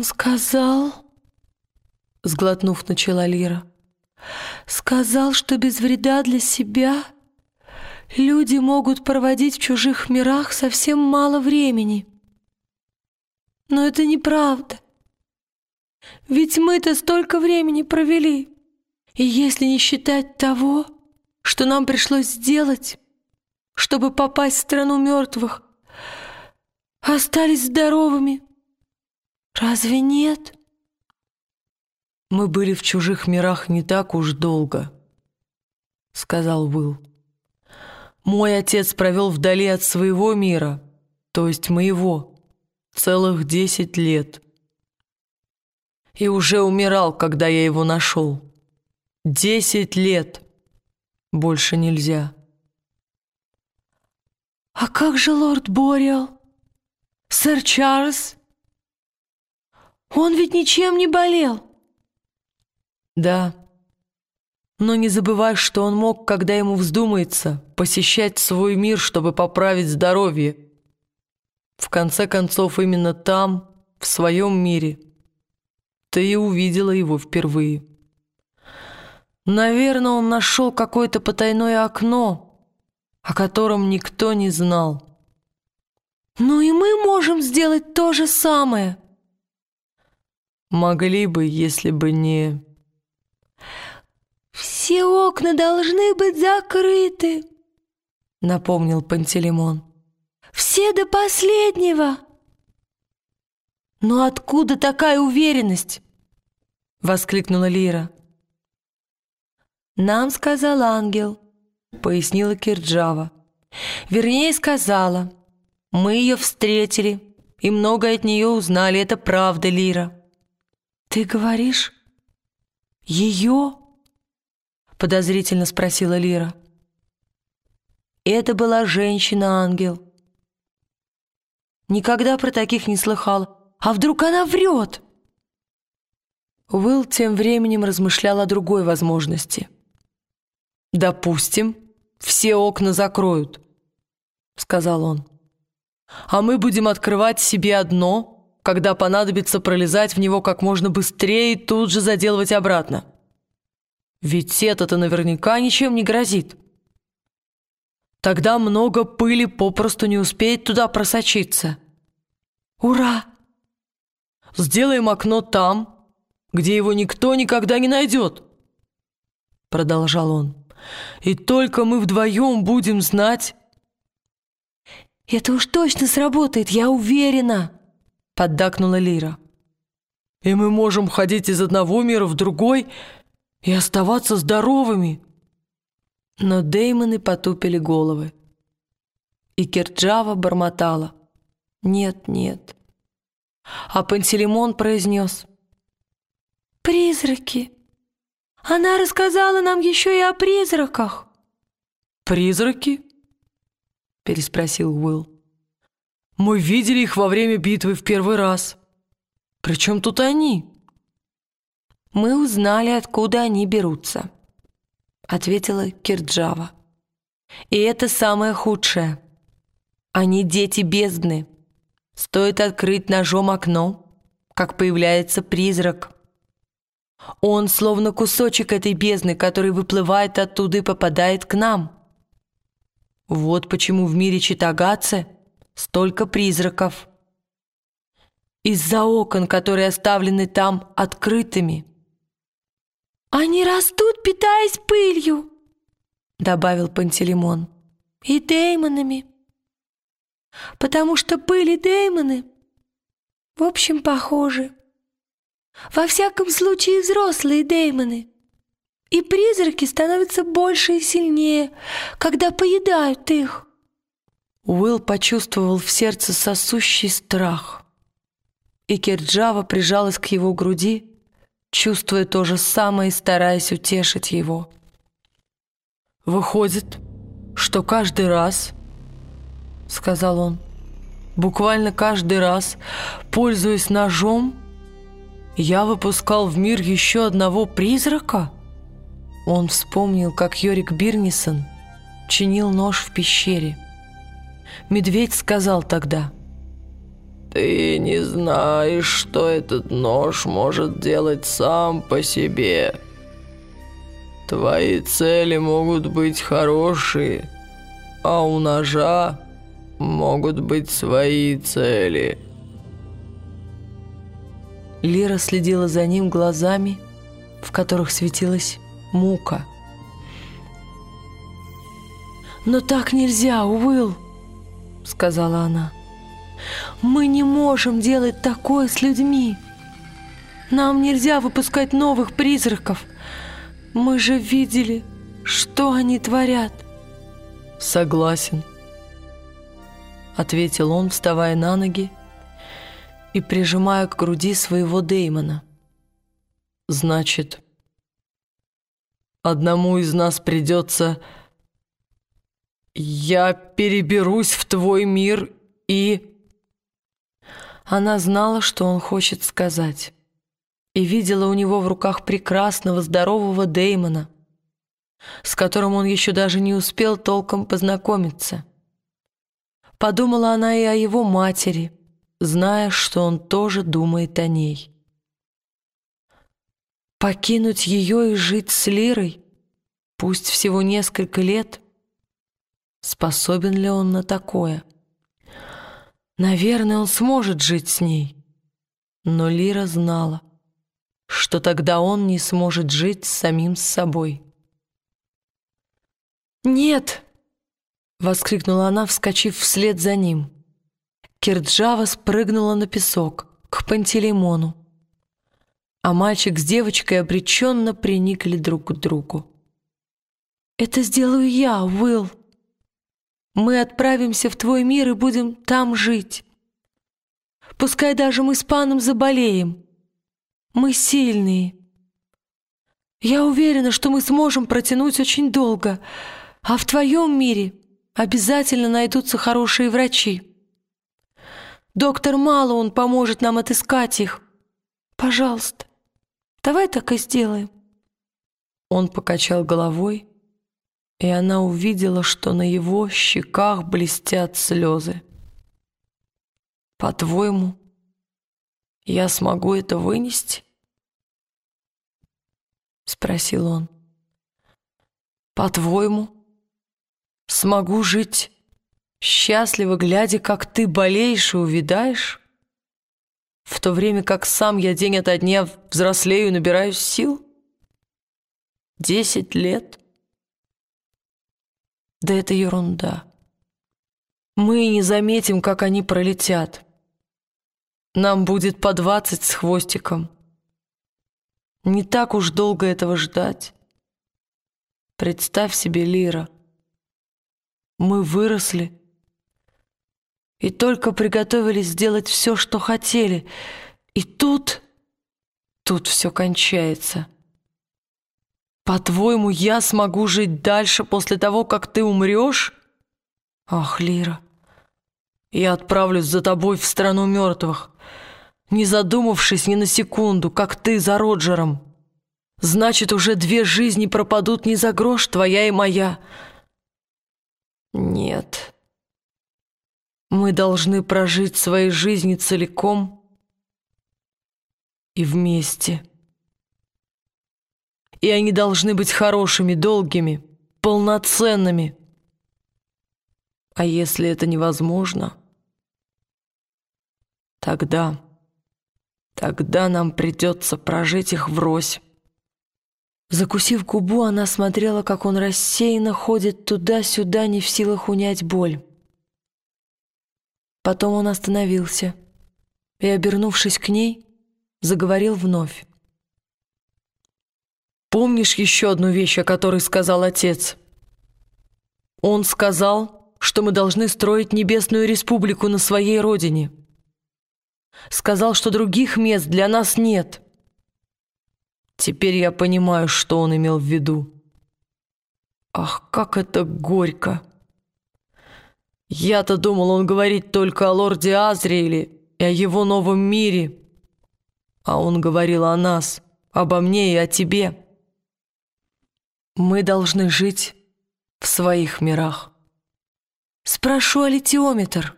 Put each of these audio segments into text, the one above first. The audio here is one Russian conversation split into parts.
«Он сказал...» — сглотнув, начала Лира. «Сказал, что без вреда для себя люди могут проводить в чужих мирах совсем мало времени. Но это неправда. Ведь мы-то столько времени провели. И если не считать того, что нам пришлось сделать, чтобы попасть в страну мертвых, остались здоровыми. Разве нет? Мы были в чужих мирах не так уж долго, сказал Уилл. Мой отец провел вдали от своего мира, то есть моего, целых десять лет. И уже умирал, когда я его нашел. Десять лет. Больше нельзя. «А как же лорд Бориал? Сэр Чарльз? Он ведь ничем не болел!» «Да, но не забывай, что он мог, когда ему вздумается, посещать свой мир, чтобы поправить здоровье. В конце концов, именно там, в своем мире, ты и увидела его впервые. Наверное, он нашел какое-то потайное окно» о котором никто не знал. «Ну и мы можем сделать то же самое!» «Могли бы, если бы не...» «Все окна должны быть закрыты», — напомнил Пантелеймон. «Все до последнего». «Но откуда такая уверенность?» — воскликнула Лира. «Нам сказал ангел», — пояснила Кирджава. «Вернее, сказала. Мы ее встретили и многое от нее узнали. Это правда, Лира». «Ты говоришь, ее?» — подозрительно спросила Лира. «Это была женщина-ангел. Никогда про таких не слыхала. А вдруг она врет?» Уилл тем временем размышлял о другой возможности — «Допустим, все окна закроют», — сказал он. «А мы будем открывать себе одно, когда понадобится пролезать в него как можно быстрее и тут же заделывать обратно. Ведь это-то наверняка ничем не грозит. Тогда много пыли попросту не успеет туда просочиться. Ура! Сделаем окно там, где его никто никогда не найдет», — продолжал он. И только мы вдвоем будем знать...» «Это уж точно сработает, я уверена!» — поддакнула Лира. «И мы можем ходить из одного мира в другой и оставаться здоровыми!» Но Деймоны потупили головы. И Керджава бормотала. «Нет, нет». А Пантелеймон произнес. «Призраки!» Она рассказала нам еще и о призраках». «Призраки?» — переспросил Уилл. «Мы видели их во время битвы в первый раз. Причем тут они?» «Мы узнали, откуда они берутся», — ответила Кирджава. «И это самое худшее. Они дети бездны. Стоит открыть ножом окно, как появляется призрак». Он словно кусочек этой бездны, который выплывает оттуда и попадает к нам. Вот почему в мире Читагаце столько призраков. Из-за окон, которые оставлены там открытыми. «Они растут, питаясь пылью», — добавил Пантелеймон, — «и деймонами, потому что пыль и деймоны, в общем, похожи». Во всяком случае, взрослые деймоны. И призраки становятся больше и сильнее, когда поедают их. Уилл почувствовал в сердце сосущий страх. И Керджава прижалась к его груди, чувствуя то же самое и стараясь утешить его. «Выходит, что каждый раз, — сказал он, — буквально каждый раз, пользуясь ножом, — я выпускал в мир еще одного призрака? Он вспомнил, как Йорик Бирнисон чинил нож в пещере. Медведь сказал тогда, Ты не знаешь, что этот нож может делать сам по себе. Твои цели могут быть хорошие, а у ножа могут быть свои цели. Лира следила за ним глазами, в которых светилась мука. «Но так нельзя, Уилл!» — сказала она. «Мы не можем делать такое с людьми. Нам нельзя выпускать новых призраков. Мы же видели, что они творят». «Согласен», — ответил он, вставая на ноги и прижимая к груди своего Деймона. «Значит, одному из нас придется...» «Я переберусь в твой мир и...» Она знала, что он хочет сказать, и видела у него в руках прекрасного, здорового Дэймона, с которым он еще даже не успел толком познакомиться. Подумала она и о его матери, зная, что он тоже думает о ней. Покинуть ее и жить с Лирой, пусть всего несколько лет — Способен ли он на такое? Наверное, он сможет жить с ней. Но Лира знала, что тогда он не сможет жить с самим собой. «Нет!» — воскликнула она, вскочив вслед за ним. Кирджава спрыгнула на песок, к Пантелеймону, а мальчик с девочкой обреченно приникли друг к другу. «Это сделаю я, Уилл!» Мы отправимся в твой мир и будем там жить. Пускай даже мы с паном заболеем. Мы сильные. Я уверена, что мы сможем протянуть очень долго, а в твоем мире обязательно найдутся хорошие врачи. Доктор Мало он поможет нам отыскать их. Пожалуйста, давай так и сделаем. Он покачал головой, и она увидела, что на его щеках блестят слезы. «По-твоему, я смогу это вынести?» — спросил он. «По-твоему, смогу жить счастливо, глядя, как ты болеешь и увядаешь, в то время как сам я день ото дня взрослею и набираюсь сил? Десять лет?» Да это ерунда. Мы не заметим, как они пролетят. Нам будет по двадцать с хвостиком. Не так уж долго этого ждать. Представь себе, Лира. Мы выросли и только приготовились сделать все, что хотели. И тут... тут все кончается. По-твоему, я смогу жить дальше после того, как ты умрешь? Ах, Лира, я отправлюсь за тобой в страну мертвых, не задумавшись ни на секунду, как ты за Роджером. Значит, уже две жизни пропадут не за грош, твоя и моя. Нет. Мы должны прожить свои жизни целиком и вместе и они должны быть хорошими, долгими, полноценными. А если это невозможно, тогда, тогда нам придется прожить их врозь. Закусив губу, она смотрела, как он рассеянно ходит туда-сюда, не в силах унять боль. Потом он остановился и, обернувшись к ней, заговорил вновь. Помнишь еще одну вещь, о которой сказал отец? Он сказал, что мы должны строить небесную республику на своей родине. Сказал, что других мест для нас нет. Теперь я понимаю, что он имел в виду. Ах, как это горько! Я-то думал, он говорит только о лорде Азриэле и о его новом мире. А он говорил о нас, обо мне и о тебе. Мы должны жить в своих мирах. «Спрошу о литиометр»,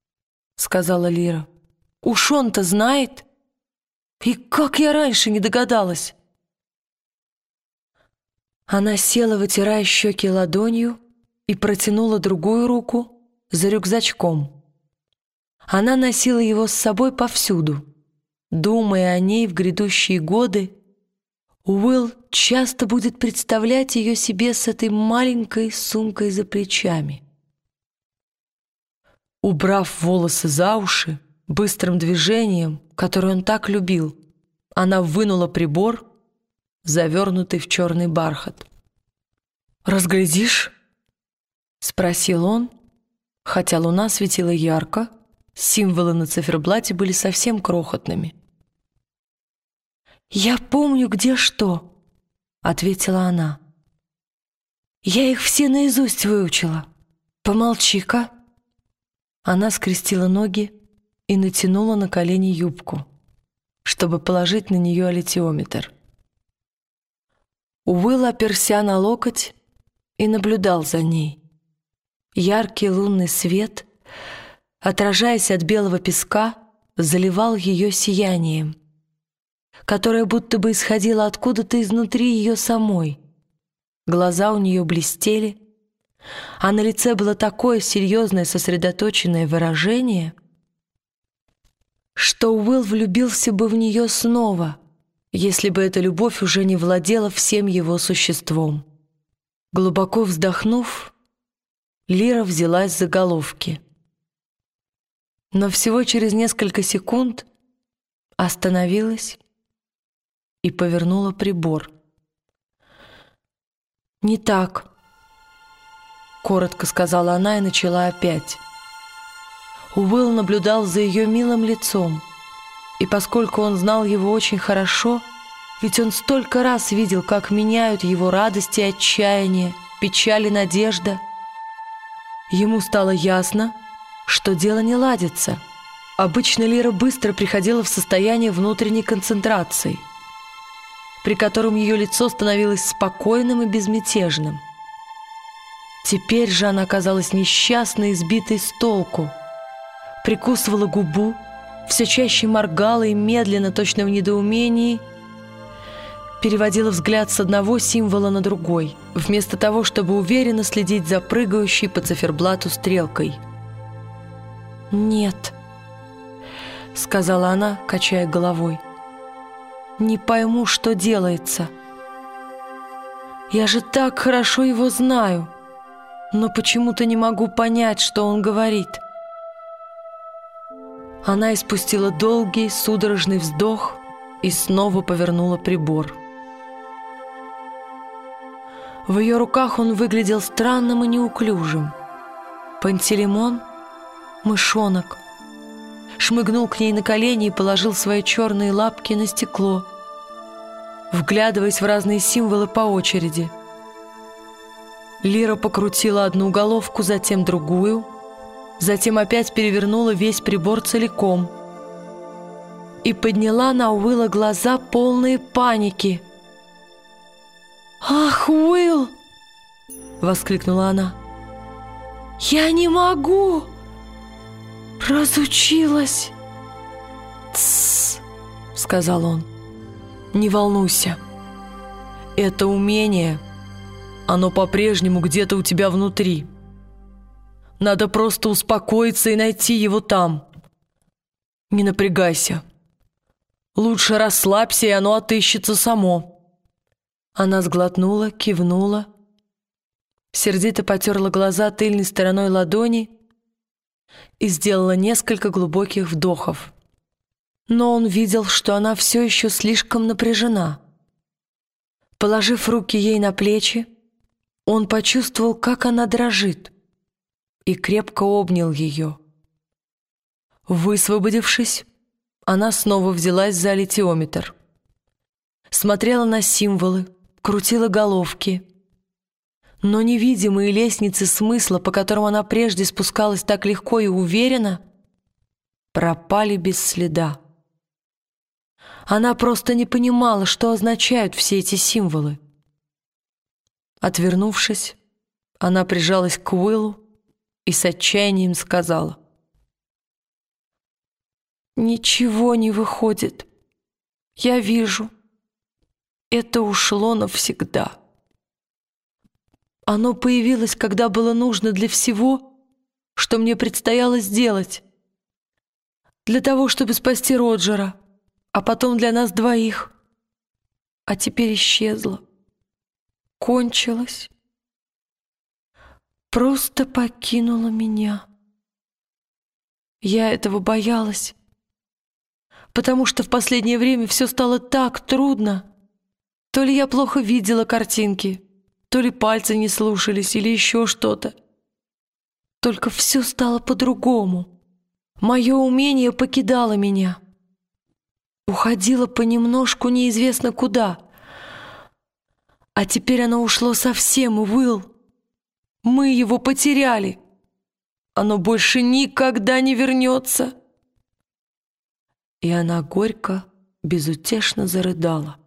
— сказала Лира. Уж он-то знает. И как я раньше не догадалась? Она села, вытирая щеки ладонью, и протянула другую руку за рюкзачком. Она носила его с собой повсюду. Думая о ней в грядущие годы, Уилл часто будет представлять ее себе с этой маленькой сумкой за плечами. Убрав волосы за уши, быстрым движением, которое он так любил, она вынула прибор, завернутый в черный бархат. «Разглядишь?» — спросил он, хотя луна светила ярко, символы на циферблате были совсем крохотными. «Я помню, где что», — ответила она. «Я их все наизусть выучила. Помолчи-ка». Она скрестила ноги и натянула на колени юбку, чтобы положить на нее аллитиометр. Уилл оперся на локоть и наблюдал за ней. Яркий лунный свет, отражаясь от белого песка, заливал ее сиянием, которое будто бы исходило откуда-то изнутри ее самой. Глаза у нее блестели, а на лице было такое серьезное сосредоточенное выражение, что Уилл влюбился бы в нее снова, если бы эта любовь уже не владела всем его существом. Глубоко вздохнув, Лира взялась за головки. Но всего через несколько секунд остановилась и повернула прибор. «Не так», — коротко сказала она и начала опять. Уилл наблюдал за ее милым лицом, и поскольку он знал его очень хорошо, ведь он столько раз видел, как меняют его радости и отчаяние, печаль и надежда, ему стало ясно, что дело не ладится. Обычно Лира быстро приходила в состояние внутренней концентрации, при котором ее лицо становилось спокойным и безмятежным — Теперь же она казалась несчастной и сбитой с толку. Прикусывала губу, все чаще моргала и медленно, точно в недоумении, переводила взгляд с одного символа на другой, вместо того, чтобы уверенно следить за прыгающей по циферблату стрелкой. «Нет», — сказала она, качая головой, — «не пойму, что делается. Я же так хорошо его знаю» но почему-то не могу понять, что он говорит. Она испустила долгий, судорожный вздох и снова повернула прибор. В ее руках он выглядел странным и неуклюжим. Пантелеймон — мышонок. Шмыгнул к ней на колени и положил свои черные лапки на стекло, вглядываясь в разные символы по очереди — Лира покрутила одну головку, затем другую, затем опять перевернула весь прибор целиком и подняла на Уилла глаза полные паники. «Ах, Уилл!» — воскликнула она. «Я не могу! Разучилась!» «Тссс!» — сказал он. «Не волнуйся. Это умение — оно по-прежнему где-то у тебя внутри. Надо просто успокоиться и найти его там. Не напрягайся. Лучше расслабься, и оно отыщется само». Она сглотнула, кивнула, сердито потерла глаза тыльной стороной ладони и сделала несколько глубоких вдохов. Но он видел, что она все еще слишком напряжена. Положив руки ей на плечи, он почувствовал, как она дрожит, и крепко обнял ее. Высвободившись, она снова взялась за литиометр. Смотрела на символы, крутила головки. Но невидимые лестницы смысла, по которым она прежде спускалась так легко и уверенно, пропали без следа. Она просто не понимала, что означают все эти символы. Отвернувшись, она прижалась к Уиллу и с отчаянием сказала. Ничего не выходит. Я вижу. Это ушло навсегда. Оно появилось, когда было нужно для всего, что мне предстояло сделать. Для того, чтобы спасти Роджера, а потом для нас двоих. А теперь исчезло. Кончилось. Просто покинула меня. Я этого боялась, потому что в последнее время все стало так трудно. То ли я плохо видела картинки, то ли пальцы не слушались или еще что-то. Только все стало по-другому. Мое умение покидало меня. Уходило понемножку неизвестно куда. А теперь оно ушло совсем, Уилл. Мы его потеряли. Оно больше никогда не вернется. И она горько, безутешно зарыдала.